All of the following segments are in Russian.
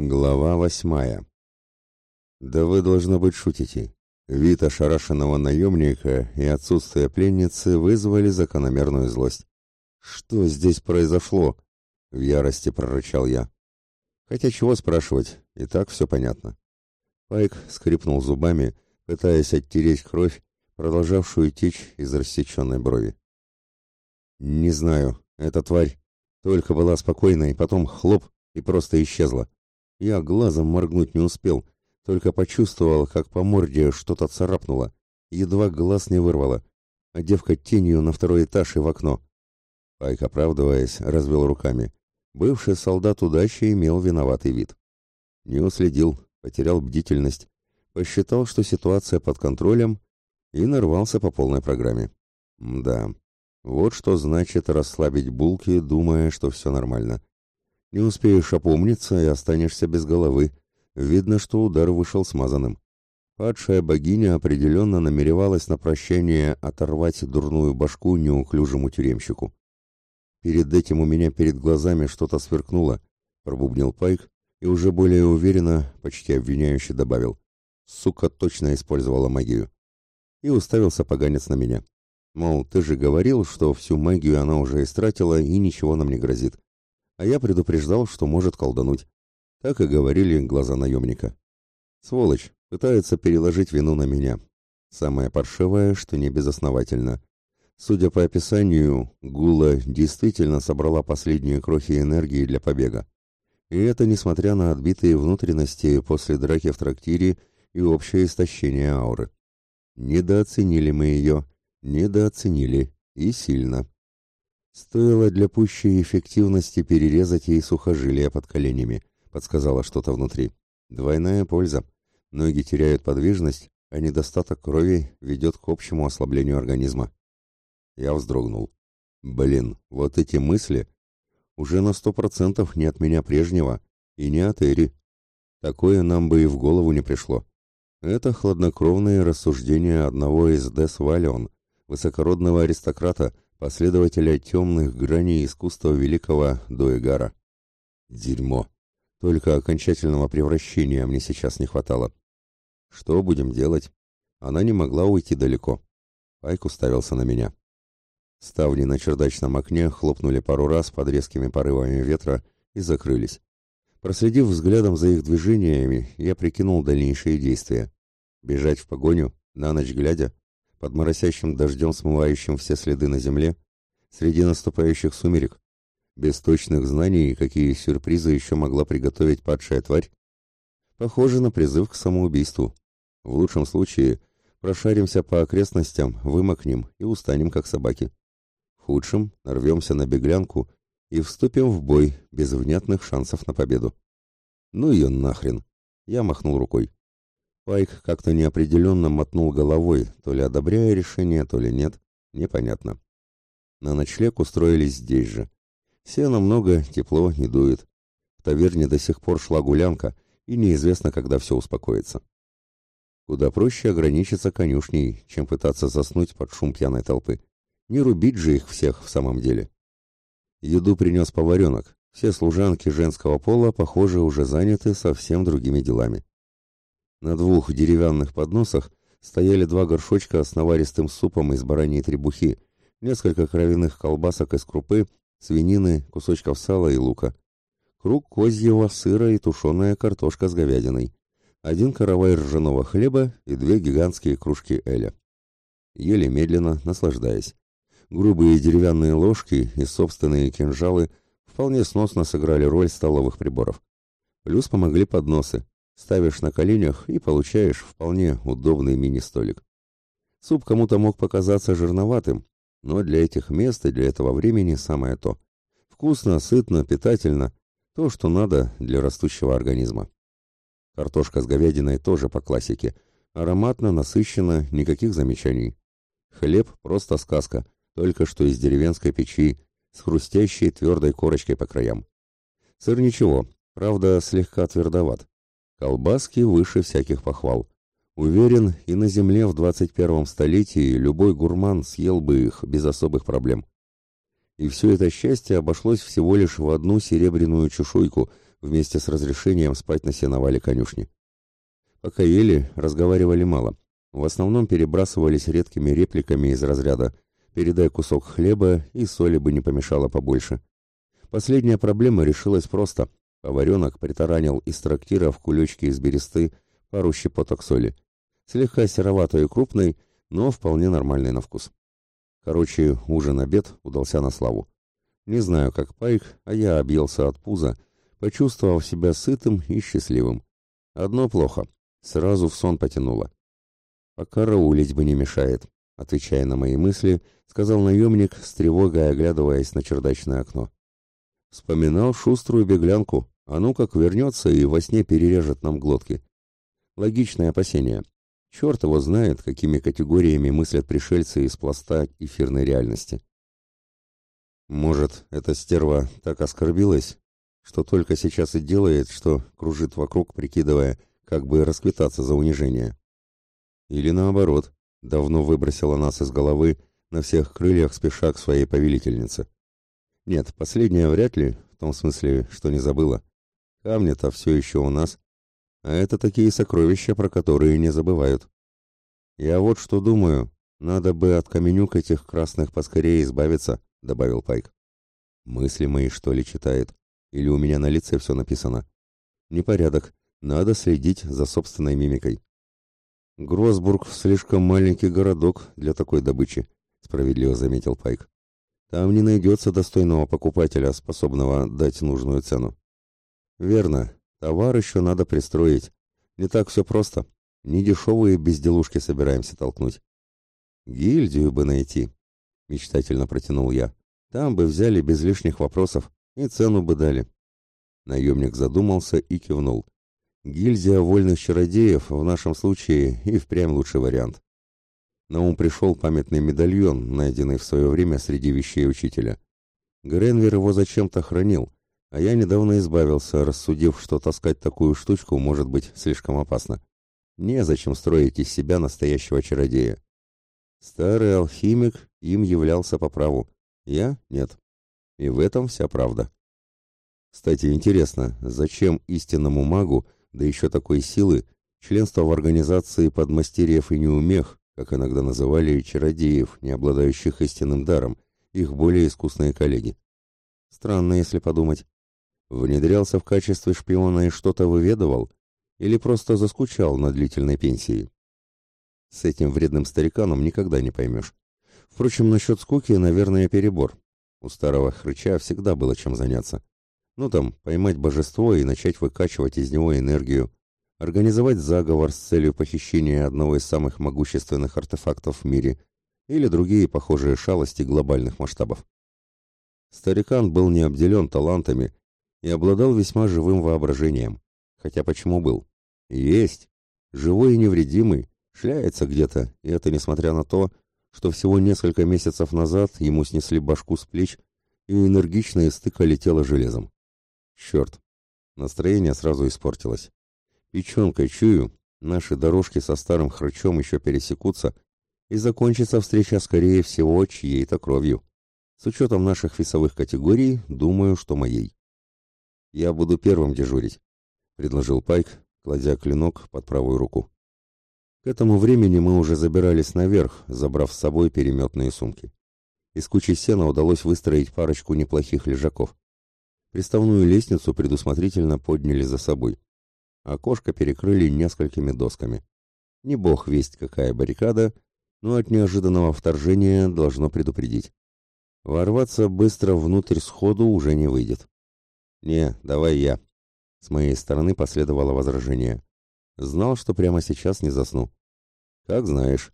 Глава восьмая. Да вы, должно быть, шутите. Вид ошарашенного наемника и отсутствие пленницы вызвали закономерную злость. «Что здесь произошло?» — в ярости прорычал я. Хотя чего спрашивать, и так все понятно. Пайк скрипнул зубами, пытаясь оттереть кровь, продолжавшую течь из рассеченной брови. «Не знаю, эта тварь только была спокойна, и потом хлоп, и просто исчезла. Я глазом моргнуть не успел, только почувствовал, как по морде что-то царапнуло, едва глаз не вырвало, а девка тенью на второй этаж и в окно. Пайк, оправдываясь, развел руками. Бывший солдат удачи имел виноватый вид. Не уследил, потерял бдительность, посчитал, что ситуация под контролем, и нарвался по полной программе. Да, вот что значит расслабить булки, думая, что все нормально. Не успеешь опомниться и останешься без головы. Видно, что удар вышел смазанным. Падшая богиня определенно намеревалась на прощение оторвать дурную башку неуклюжему тюремщику. Перед этим у меня перед глазами что-то сверкнуло, пробубнил Пайк и уже более уверенно, почти обвиняюще добавил. Сука точно использовала магию. И уставился поганец на меня. Мол, ты же говорил, что всю магию она уже истратила и ничего нам не грозит а я предупреждал, что может колдануть. Так и говорили глаза наемника. Сволочь, пытается переложить вину на меня. Самое паршивое, что не безосновательно. Судя по описанию, Гула действительно собрала последние крохи энергии для побега. И это несмотря на отбитые внутренности после драки в трактире и общее истощение ауры. Недооценили мы ее, недооценили, и сильно. Стоило для пущей эффективности перерезать ей сухожилия под коленями, подсказала что-то внутри. Двойная польза. Ноги теряют подвижность, а недостаток крови ведет к общему ослаблению организма. Я вздрогнул. Блин, вот эти мысли уже на сто процентов не от меня прежнего и не от Эри. Такое нам бы и в голову не пришло. Это хладнокровные рассуждения одного из Дес Валион, высокородного аристократа, последователя темных граней искусства великого Дуэгара. Дерьмо. Только окончательного превращения мне сейчас не хватало. Что будем делать? Она не могла уйти далеко. Пайк уставился на меня. Ставни на чердачном окне хлопнули пару раз под резкими порывами ветра и закрылись. Проследив взглядом за их движениями, я прикинул дальнейшие действия. Бежать в погоню, на ночь глядя, под моросящим дождем, смывающим все следы на земле, среди наступающих сумерек, без точных знаний, какие сюрпризы еще могла приготовить падшая тварь, похоже на призыв к самоубийству. В лучшем случае прошаримся по окрестностям, вымокнем и устанем, как собаки. В худшем нарвемся на беглянку и вступим в бой без внятных шансов на победу. Ну ее нахрен! Я махнул рукой. Пайк как-то неопределенно мотнул головой, то ли одобряя решение, то ли нет, непонятно. На ночлег устроились здесь же. Сена много, тепло, не дует. В таверне до сих пор шла гулянка, и неизвестно, когда все успокоится. Куда проще ограничиться конюшней, чем пытаться заснуть под шум пьяной толпы. Не рубить же их всех в самом деле. Еду принес поваренок. Все служанки женского пола, похоже, уже заняты совсем другими делами. На двух деревянных подносах стояли два горшочка с наваристым супом из бараньей требухи, несколько кровяных колбасок из крупы, свинины, кусочков сала и лука. Круг козьего сыра и тушеная картошка с говядиной. Один каравай ржаного хлеба и две гигантские кружки эля. Ели медленно, наслаждаясь. Грубые деревянные ложки и собственные кинжалы вполне сносно сыграли роль столовых приборов. Плюс помогли подносы, Ставишь на коленях и получаешь вполне удобный мини-столик. Суп кому-то мог показаться жирноватым, но для этих мест и для этого времени самое то. Вкусно, сытно, питательно. То, что надо для растущего организма. Картошка с говядиной тоже по классике. Ароматно, насыщенно, никаких замечаний. Хлеб просто сказка, только что из деревенской печи, с хрустящей твердой корочкой по краям. Сыр ничего, правда, слегка твердоват. Колбаски выше всяких похвал. Уверен, и на земле в 21 столетии любой гурман съел бы их без особых проблем. И все это счастье обошлось всего лишь в одну серебряную чешуйку, вместе с разрешением спать на сеновале конюшни. Пока ели, разговаривали мало. В основном перебрасывались редкими репликами из разряда «передай кусок хлеба, и соли бы не помешало побольше». Последняя проблема решилась просто. Поваренок притаранил из трактира в кулечке из бересты пару щепоток соли. Слегка сероватой и крупной, но вполне нормальный на вкус. Короче, ужин-обед удался на славу. Не знаю, как Пайк, а я объелся от пуза, почувствовав себя сытым и счастливым. Одно плохо. Сразу в сон потянуло. «Пока раулить бы не мешает», — отвечая на мои мысли, сказал наемник, с тревогой оглядываясь на чердачное окно. Вспоминал шуструю беглянку, а ну как вернется и во сне перережет нам глотки. Логичное опасение. Черт его знает, какими категориями мыслят пришельцы из пласта эфирной реальности. Может, эта стерва так оскорбилась, что только сейчас и делает, что кружит вокруг, прикидывая, как бы расквитаться за унижение. Или наоборот, давно выбросила нас из головы, на всех крыльях спеша к своей повелительнице. Нет, последняя вряд ли, в том смысле, что не забыла. Камни-то все еще у нас, а это такие сокровища, про которые не забывают. Я вот что думаю, надо бы от каменюк этих красных поскорее избавиться, добавил Пайк. Мысли мои, что ли, читает? Или у меня на лице все написано? Непорядок. Надо следить за собственной мимикой. Гросбург слишком маленький городок для такой добычи, справедливо заметил Пайк. Там не найдется достойного покупателя, способного дать нужную цену. Верно, Товар еще надо пристроить. Не так все просто. Не дешевые безделушки собираемся толкнуть. Гильдию бы найти, мечтательно протянул я. Там бы взяли без лишних вопросов и цену бы дали. Наемник задумался и кивнул. Гильдия вольных чародеев в нашем случае и впрямь лучший вариант. На ум пришел памятный медальон, найденный в свое время среди вещей учителя. Гренвер его зачем-то хранил, а я недавно избавился, рассудив, что таскать такую штучку может быть слишком опасно. Незачем строить из себя настоящего чародея. Старый алхимик им являлся по праву. Я — нет. И в этом вся правда. Кстати, интересно, зачем истинному магу, да еще такой силы, членство в организации подмастерьев и неумех, как иногда называли чародеев, не обладающих истинным даром, их более искусные коллеги? Странно, если подумать. Внедрялся в качестве шпиона и что-то выведывал? Или просто заскучал на длительной пенсии? С этим вредным стариканом никогда не поймешь. Впрочем, насчет скуки, наверное, перебор. У старого хрыча всегда было чем заняться. Ну там, поймать божество и начать выкачивать из него энергию, организовать заговор с целью похищения одного из самых могущественных артефактов в мире или другие похожие шалости глобальных масштабов. Старикан был не обделен талантами и обладал весьма живым воображением. Хотя почему был? Есть. Живой и невредимый, шляется где-то, и это несмотря на то, что всего несколько месяцев назад ему снесли башку с плеч и энергично из стыка летело железом. Черт, настроение сразу испортилось. Печенкой чую, наши дорожки со старым хрычом еще пересекутся, и закончится встреча, скорее всего, чьей-то кровью. С учетом наших весовых категорий, думаю, что моей. «Я буду первым дежурить», — предложил Пайк, кладя клинок под правую руку. К этому времени мы уже забирались наверх, забрав с собой переметные сумки. Из кучи сена удалось выстроить парочку неплохих лежаков. Приставную лестницу предусмотрительно подняли за собой. Окошко перекрыли несколькими досками. Не бог весть какая баррикада, но от неожиданного вторжения должно предупредить. Ворваться быстро внутрь сходу уже не выйдет. «Не, давай я». С моей стороны последовало возражение. Знал, что прямо сейчас не засну. «Как знаешь».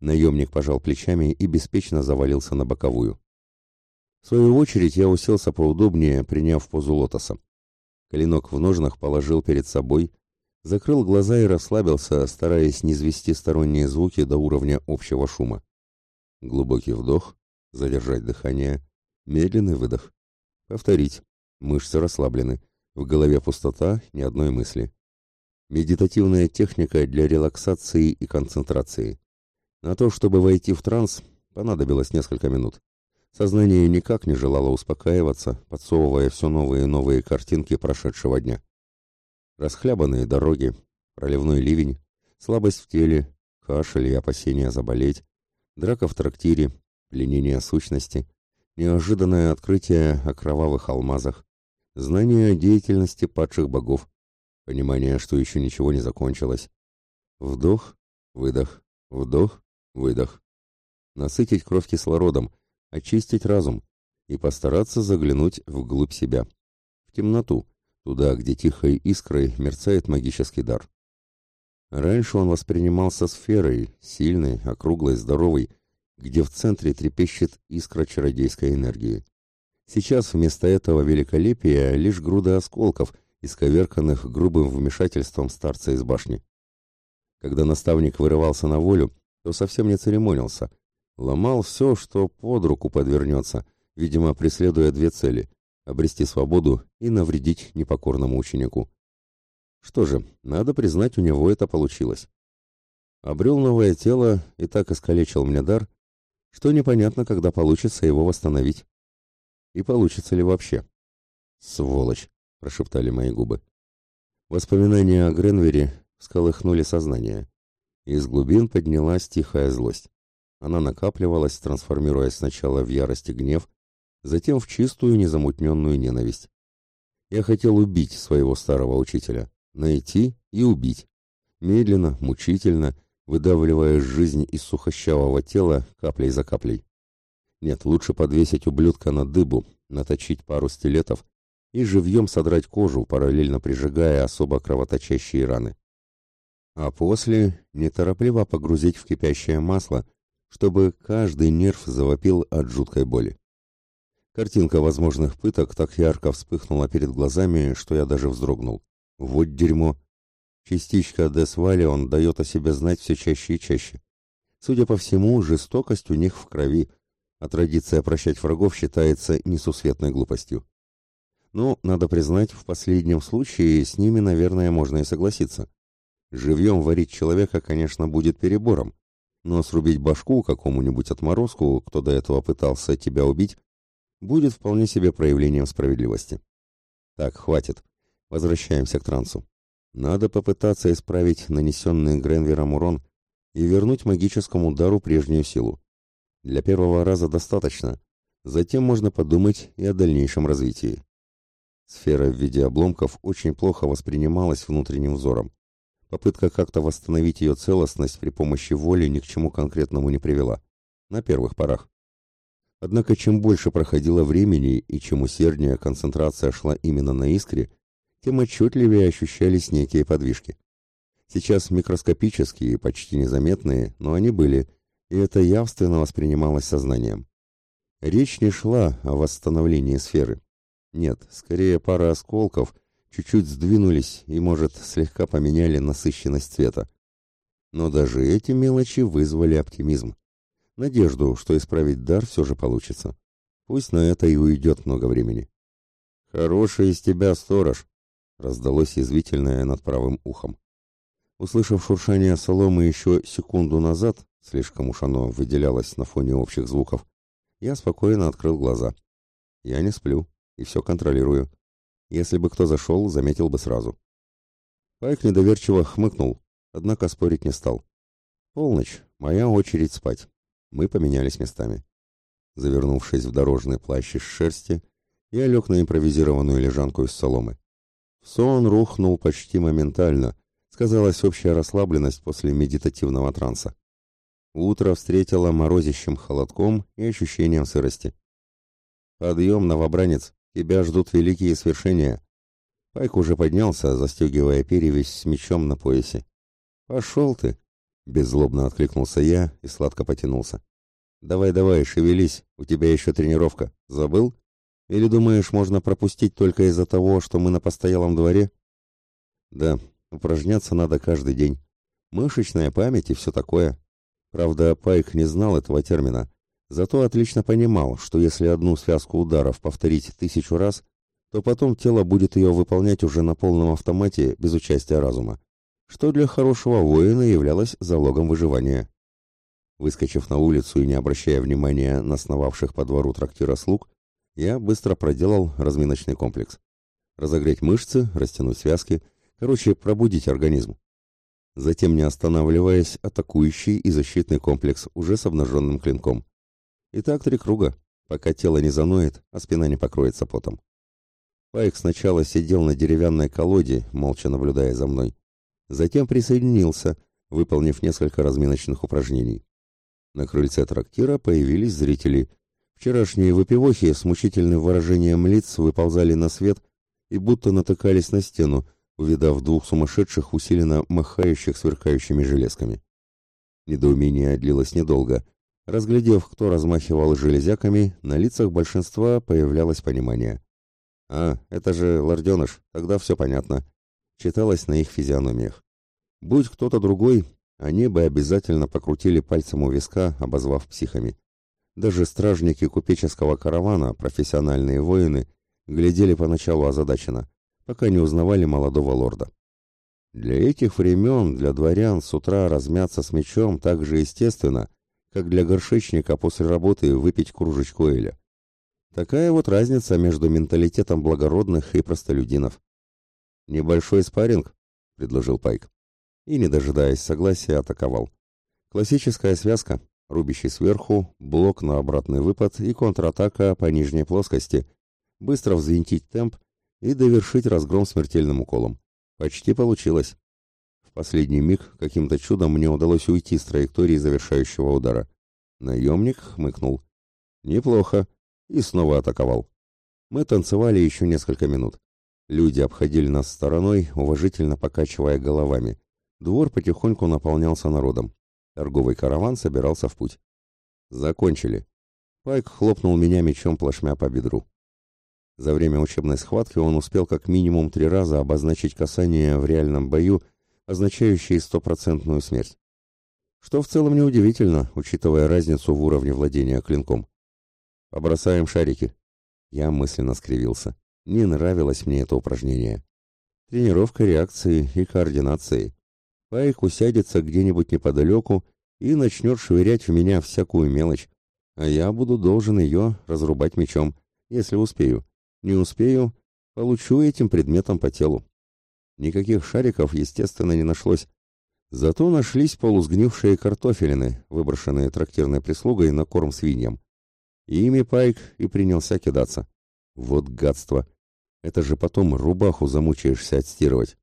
Наемник пожал плечами и беспечно завалился на боковую. В свою очередь я уселся поудобнее, приняв позу лотоса. Клинок в ножнах положил перед собой, закрыл глаза и расслабился, стараясь не извести сторонние звуки до уровня общего шума. Глубокий вдох, задержать дыхание, медленный выдох. Повторить. Мышцы расслаблены. В голове пустота, ни одной мысли. Медитативная техника для релаксации и концентрации. На то, чтобы войти в транс, понадобилось несколько минут. Сознание никак не желало успокаиваться, подсовывая все новые и новые картинки прошедшего дня. Расхлябанные дороги, проливной ливень, слабость в теле, кашель и опасения заболеть, драка в трактире, пленение сущности, неожиданное открытие о кровавых алмазах, знание о деятельности падших богов, понимание, что еще ничего не закончилось. Вдох, выдох, вдох, выдох. Насытить кровь кислородом, очистить разум и постараться заглянуть вглубь себя, в темноту, туда, где тихой искрой мерцает магический дар. Раньше он воспринимался сферой, сильной, округлой, здоровой, где в центре трепещет искра чародейской энергии. Сейчас вместо этого великолепия лишь груда осколков, исковерканных грубым вмешательством старца из башни. Когда наставник вырывался на волю, то совсем не церемонился, ломал все, что под руку подвернется, видимо, преследуя две цели — обрести свободу и навредить непокорному ученику. Что же, надо признать, у него это получилось. Обрел новое тело и так искалечил мне дар, что непонятно, когда получится его восстановить. И получится ли вообще? «Сволочь!» — прошептали мои губы. Воспоминания о Гренвере всколыхнули сознание. Из глубин поднялась тихая злость. Она накапливалась, трансформируясь сначала в ярость и гнев, затем в чистую незамутненную ненависть. Я хотел убить своего старого учителя, найти и убить. Медленно, мучительно, выдавливая жизнь из сухощавого тела каплей за каплей. Нет, лучше подвесить ублюдка на дыбу, наточить пару стилетов и живьем содрать кожу, параллельно прижигая особо кровоточащие раны. А после неторопливо погрузить в кипящее масло, чтобы каждый нерв завопил от жуткой боли. Картинка возможных пыток так ярко вспыхнула перед глазами, что я даже вздрогнул. Вот дерьмо. Частичка Десвали он дает о себе знать все чаще и чаще. Судя по всему, жестокость у них в крови, а традиция прощать врагов считается несусветной глупостью. Но, надо признать, в последнем случае с ними, наверное, можно и согласиться. Живьем варить человека, конечно, будет перебором, но срубить башку какому-нибудь отморозку, кто до этого пытался тебя убить, будет вполне себе проявлением справедливости. Так, хватит. Возвращаемся к трансу. Надо попытаться исправить нанесенный Гренвером урон и вернуть магическому удару прежнюю силу. Для первого раза достаточно, затем можно подумать и о дальнейшем развитии. Сфера в виде обломков очень плохо воспринималась внутренним взором. Попытка как-то восстановить ее целостность при помощи воли ни к чему конкретному не привела. На первых порах. Однако чем больше проходило времени и чем усерднее концентрация шла именно на искре, тем отчетливее ощущались некие подвижки. Сейчас микроскопические, почти незаметные, но они были, и это явственно воспринималось сознанием. Речь не шла о восстановлении сферы. Нет, скорее пара осколков чуть-чуть сдвинулись и, может, слегка поменяли насыщенность цвета. Но даже эти мелочи вызвали оптимизм. Надежду, что исправить дар все же получится. Пусть на это и уйдет много времени. «Хороший из тебя сторож», раздалось язвительное над правым ухом. Услышав шуршание соломы еще секунду назад, слишком уж оно выделялось на фоне общих звуков, я спокойно открыл глаза. Я не сплю и все контролирую. Если бы кто зашел, заметил бы сразу. Пайк недоверчиво хмыкнул, однако спорить не стал. Полночь, моя очередь спать. Мы поменялись местами. Завернувшись в дорожный плащ из шерсти, я лег на импровизированную лежанку из соломы. Сон рухнул почти моментально, сказалась общая расслабленность после медитативного транса. Утро встретило морозящим холодком и ощущением сырости. «Подъем, новобранец, тебя ждут великие свершения». Пайк уже поднялся, застегивая перевязь с мечом на поясе. «Пошел ты!» — беззлобно откликнулся я и сладко потянулся. «Давай-давай, шевелись, у тебя еще тренировка. Забыл?» Или думаешь, можно пропустить только из-за того, что мы на постоялом дворе? Да, упражняться надо каждый день. Мышечная память и все такое. Правда, Пайк не знал этого термина, зато отлично понимал, что если одну связку ударов повторить тысячу раз, то потом тело будет ее выполнять уже на полном автомате без участия разума, что для хорошего воина являлось залогом выживания. Выскочив на улицу и не обращая внимания на сновавших по двору трактира слуг, я быстро проделал разминочный комплекс. Разогреть мышцы, растянуть связки, короче, пробудить организм. Затем, не останавливаясь, атакующий и защитный комплекс уже с обнаженным клинком. Итак, три круга, пока тело не заноет, а спина не покроется потом. Пайк сначала сидел на деревянной колоде, молча наблюдая за мной. Затем присоединился, выполнив несколько разминочных упражнений. На крыльце трактира появились зрители. Вчерашние выпивохи с мучительным выражением лиц выползали на свет и будто натыкались на стену, увидав двух сумасшедших, усиленно махающих сверкающими железками. Недоумение длилось недолго. Разглядев, кто размахивал железяками, на лицах большинства появлялось понимание. «А, это же лорденыш, тогда все понятно», — читалось на их физиономиях. «Будь кто-то другой, они бы обязательно покрутили пальцем у виска, обозвав психами. Даже стражники купеческого каравана, профессиональные воины, глядели поначалу озадаченно, пока не узнавали молодого лорда. Для этих времен, для дворян с утра размяться с мечом так же естественно, как для горшечника после работы выпить кружечку эля. Такая вот разница между менталитетом благородных и простолюдинов. «Небольшой спарринг», — предложил Пайк. И, не дожидаясь согласия, атаковал. Классическая связка, рубящий сверху, блок на обратный выпад и контратака по нижней плоскости, быстро взвинтить темп и довершить разгром смертельным уколом. Почти получилось. В последний миг каким-то чудом мне удалось уйти с траектории завершающего удара. Наемник хмыкнул. «Неплохо и снова атаковал. Мы танцевали еще несколько минут. Люди обходили нас стороной, уважительно покачивая головами. Двор потихоньку наполнялся народом. Торговый караван собирался в путь. Закончили. Пайк хлопнул меня мечом плашмя по бедру. За время учебной схватки он успел как минимум три раза обозначить касание в реальном бою, означающее стопроцентную смерть. Что в целом неудивительно, учитывая разницу в уровне владения клинком. Побросаем шарики. Я мысленно скривился. Не нравилось мне это упражнение. Тренировка реакции и координации. Пайк усядется где-нибудь неподалеку и начнет швырять в меня всякую мелочь, а я буду должен ее разрубать мечом, если успею. Не успею, получу этим предметом по телу. Никаких шариков, естественно, не нашлось. Зато нашлись полусгнившие картофелины, выброшенные трактирной прислугой на корм свиньям. Ими Пайк и принялся кидаться. Вот гадство! Это же потом рубаху замучаешься отстирывать.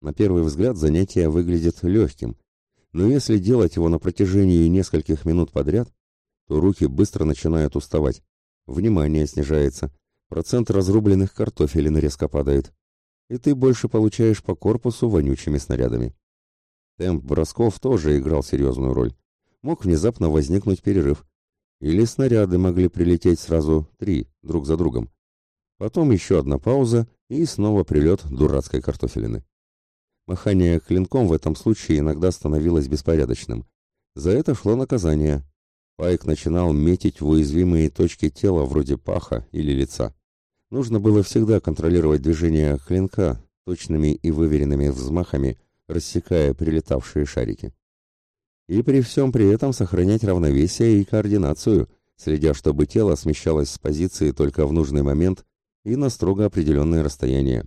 На первый взгляд занятие выглядит легким, но если делать его на протяжении нескольких минут подряд, то руки быстро начинают уставать, внимание снижается, процент разрубленных картофелин резко падает, и ты больше получаешь по корпусу вонючими снарядами. Темп бросков тоже играл серьезную роль. Мог внезапно возникнуть перерыв, или снаряды могли прилететь сразу три, друг за другом. Потом еще одна пауза и снова прилет дурацкой картофелины. Махание клинком в этом случае иногда становилось беспорядочным. За это шло наказание. Пайк начинал метить в уязвимые точки тела вроде паха или лица. Нужно было всегда контролировать движение клинка точными и выверенными взмахами, рассекая прилетавшие шарики и при всем при этом сохранять равновесие и координацию, следя, чтобы тело смещалось с позиции только в нужный момент и на строго определенное расстояние.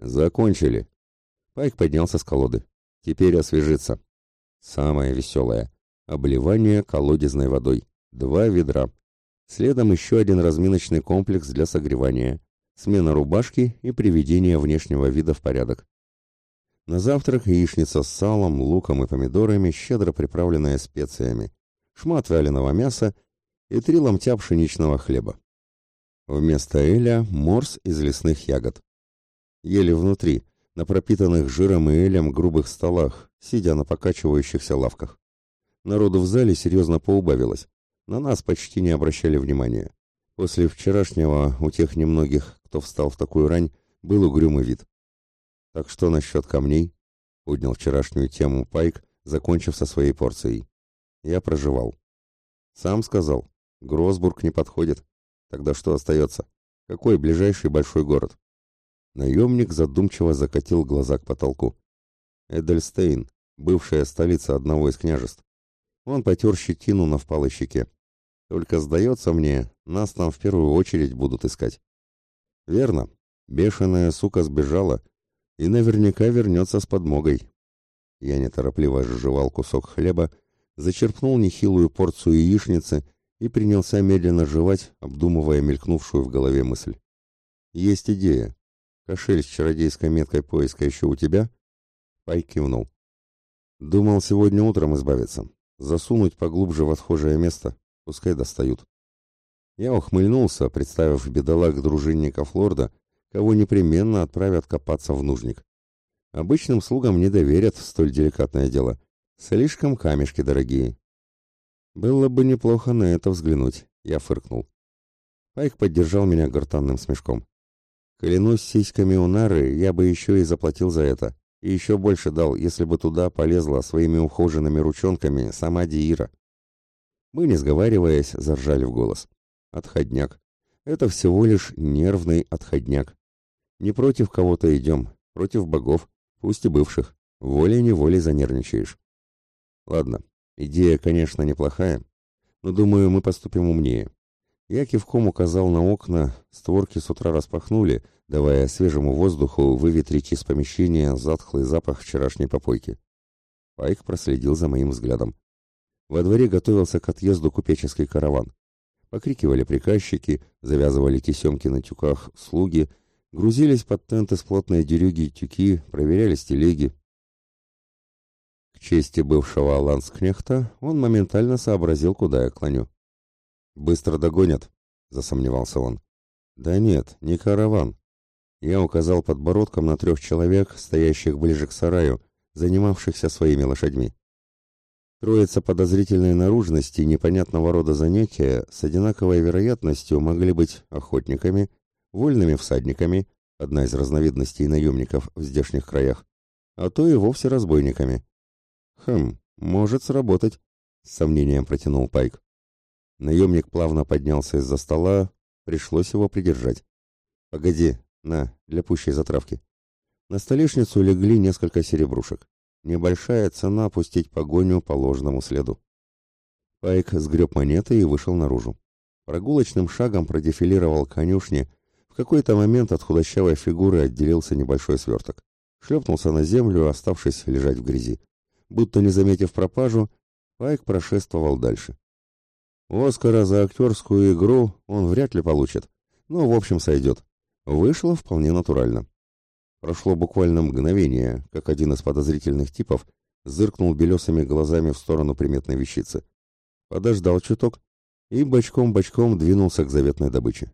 Закончили. Пайк поднялся с колоды. Теперь освежиться. Самое веселое. Обливание колодезной водой. Два ведра. Следом еще один разминочный комплекс для согревания. Смена рубашки и приведение внешнего вида в порядок. На завтрак яичница с салом, луком и помидорами, щедро приправленная специями, шмат вяленого мяса и три ломтя пшеничного хлеба. Вместо эля морс из лесных ягод. Ели внутри, на пропитанных жиром и элем грубых столах, сидя на покачивающихся лавках. Народу в зале серьезно поубавилось. На нас почти не обращали внимания. После вчерашнего у тех немногих, кто встал в такую рань, был угрюмый вид. «Так что насчет камней?» — поднял вчерашнюю тему Пайк, закончив со своей порцией. Я проживал. Сам сказал, Гросбург не подходит. Тогда что остается? Какой ближайший большой город? Наемник задумчиво закатил глаза к потолку. Эдельстейн, бывшая столица одного из княжеств. Он потер щетину на впалой щеке. Только, сдается мне, нас там в первую очередь будут искать. Верно. Бешеная сука сбежала и наверняка вернется с подмогой. Я неторопливо жевал кусок хлеба, зачерпнул нехилую порцию яичницы и принялся медленно жевать, обдумывая мелькнувшую в голове мысль. Есть идея. Кошель с чародейской меткой поиска еще у тебя? Пай кивнул. Думал сегодня утром избавиться. Засунуть поглубже в отхожее место. Пускай достают. Я ухмыльнулся, представив бедолаг дружинников лорда, кого непременно отправят копаться в нужник. Обычным слугам не доверят столь деликатное дело. Слишком камешки дорогие. Было бы неплохо на это взглянуть, я фыркнул. Пайк поддержал меня гортанным смешком. Клянусь сиськами у нары, я бы еще и заплатил за это. И еще больше дал, если бы туда полезла своими ухоженными ручонками сама Диира. Мы, не сговариваясь, заржали в голос. Отходняк. Это всего лишь нервный отходняк. Не против кого-то идем, против богов, пусть и бывших. Волей-неволей занервничаешь. Ладно, идея, конечно, неплохая, но, думаю, мы поступим умнее. Я кивком указал на окна, створки с утра распахнули, давая свежему воздуху выветрить из помещения затхлый запах вчерашней попойки. Пайк проследил за моим взглядом. Во дворе готовился к отъезду купеческий караван. Покрикивали приказчики, завязывали тесемки на тюках слуги, грузились под тенты с плотной дерюги тюки, проверялись телеги. К чести бывшего ланскнехта он моментально сообразил, куда я клоню. «Быстро догонят», — засомневался он. «Да нет, не караван». Я указал подбородком на трех человек, стоящих ближе к сараю, занимавшихся своими лошадьми. Троица подозрительной наружности непонятного рода занятия с одинаковой вероятностью могли быть охотниками, вольными всадниками, одна из разновидностей наемников в здешних краях, а то и вовсе разбойниками. «Хм, может сработать», — с сомнением протянул Пайк. Наемник плавно поднялся из-за стола, пришлось его придержать. «Погоди, на, для пущей затравки». На столешницу легли несколько серебрушек. Небольшая цена пустить погоню по ложному следу. Пайк сгреб монеты и вышел наружу. Прогулочным шагом продефилировал конюшни. В какой-то момент от худощавой фигуры отделился небольшой сверток. Шлепнулся на землю, оставшись лежать в грязи. Будто не заметив пропажу, Пайк прошествовал дальше. Оскара за актерскую игру он вряд ли получит, но в общем сойдет. Вышло вполне натурально. Прошло буквально мгновение, как один из подозрительных типов зыркнул белесыми глазами в сторону приметной вещицы. Подождал чуток и бочком-бочком двинулся к заветной добыче.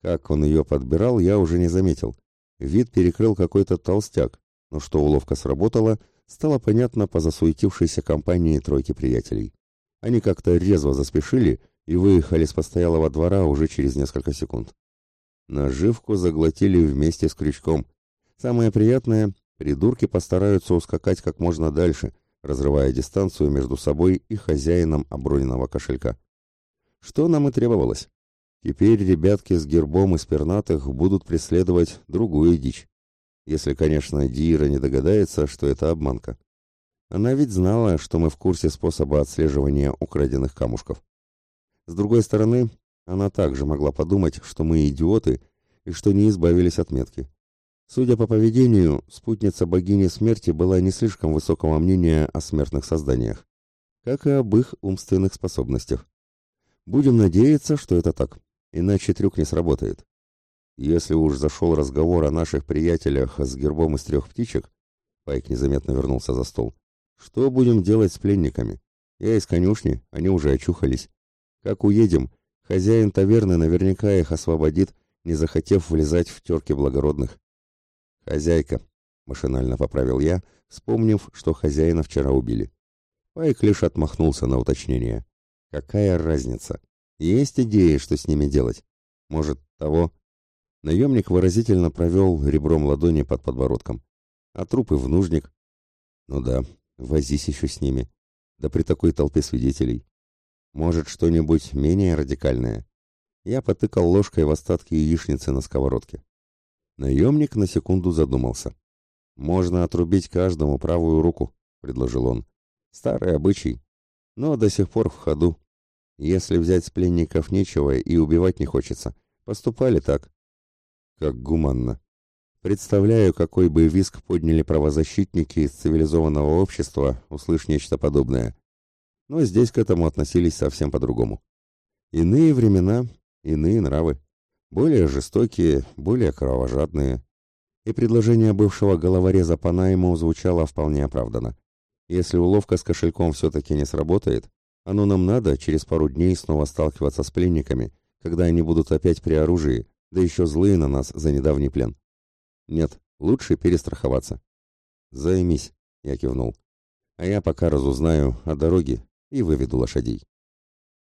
Как он ее подбирал, я уже не заметил. Вид перекрыл какой-то толстяк, но что уловка сработала, стало понятно по засуетившейся компании тройки приятелей. Они как-то резво заспешили и выехали с постоялого двора уже через несколько секунд. Наживку заглотили вместе с крючком — Самое приятное, придурки постараются ускакать как можно дальше, разрывая дистанцию между собой и хозяином оброненного кошелька. Что нам и требовалось. Теперь ребятки с гербом из пернатых будут преследовать другую дичь. Если, конечно, Дира не догадается, что это обманка. Она ведь знала, что мы в курсе способа отслеживания украденных камушков. С другой стороны, она также могла подумать, что мы идиоты и что не избавились от метки. Судя по поведению, спутница богини смерти была не слишком высокого мнения о смертных созданиях, как и об их умственных способностях. Будем надеяться, что это так, иначе трюк не сработает. Если уж зашел разговор о наших приятелях с гербом из трех птичек, Пайк незаметно вернулся за стол. Что будем делать с пленниками? Я из конюшни, они уже очухались. Как уедем, хозяин таверны наверняка их освободит, не захотев влезать в терки благородных. «Хозяйка», — машинально поправил я, вспомнив, что хозяина вчера убили. Пайк лишь отмахнулся на уточнение. «Какая разница? Есть идеи, что с ними делать? Может, того?» Наемник выразительно провел ребром ладони под подбородком. «А трупы в нужник?» «Ну да, возись еще с ними. Да при такой толпе свидетелей. Может, что-нибудь менее радикальное?» Я потыкал ложкой в остатки яичницы на сковородке. Наемник на секунду задумался. «Можно отрубить каждому правую руку», — предложил он. «Старый обычай. но до сих пор в ходу. Если взять с пленников нечего и убивать не хочется, поступали так. Как гуманно. Представляю, какой бы виск подняли правозащитники из цивилизованного общества, услышь нечто подобное. Но здесь к этому относились совсем по-другому. Иные времена, иные нравы. Более жестокие, более кровожадные. И предложение бывшего головореза по найму звучало вполне оправданно. Если уловка с кошельком все-таки не сработает, оно нам надо через пару дней снова сталкиваться с пленниками, когда они будут опять при оружии, да еще злые на нас за недавний плен. Нет, лучше перестраховаться. Займись, я кивнул. А я пока разузнаю о дороге и выведу лошадей.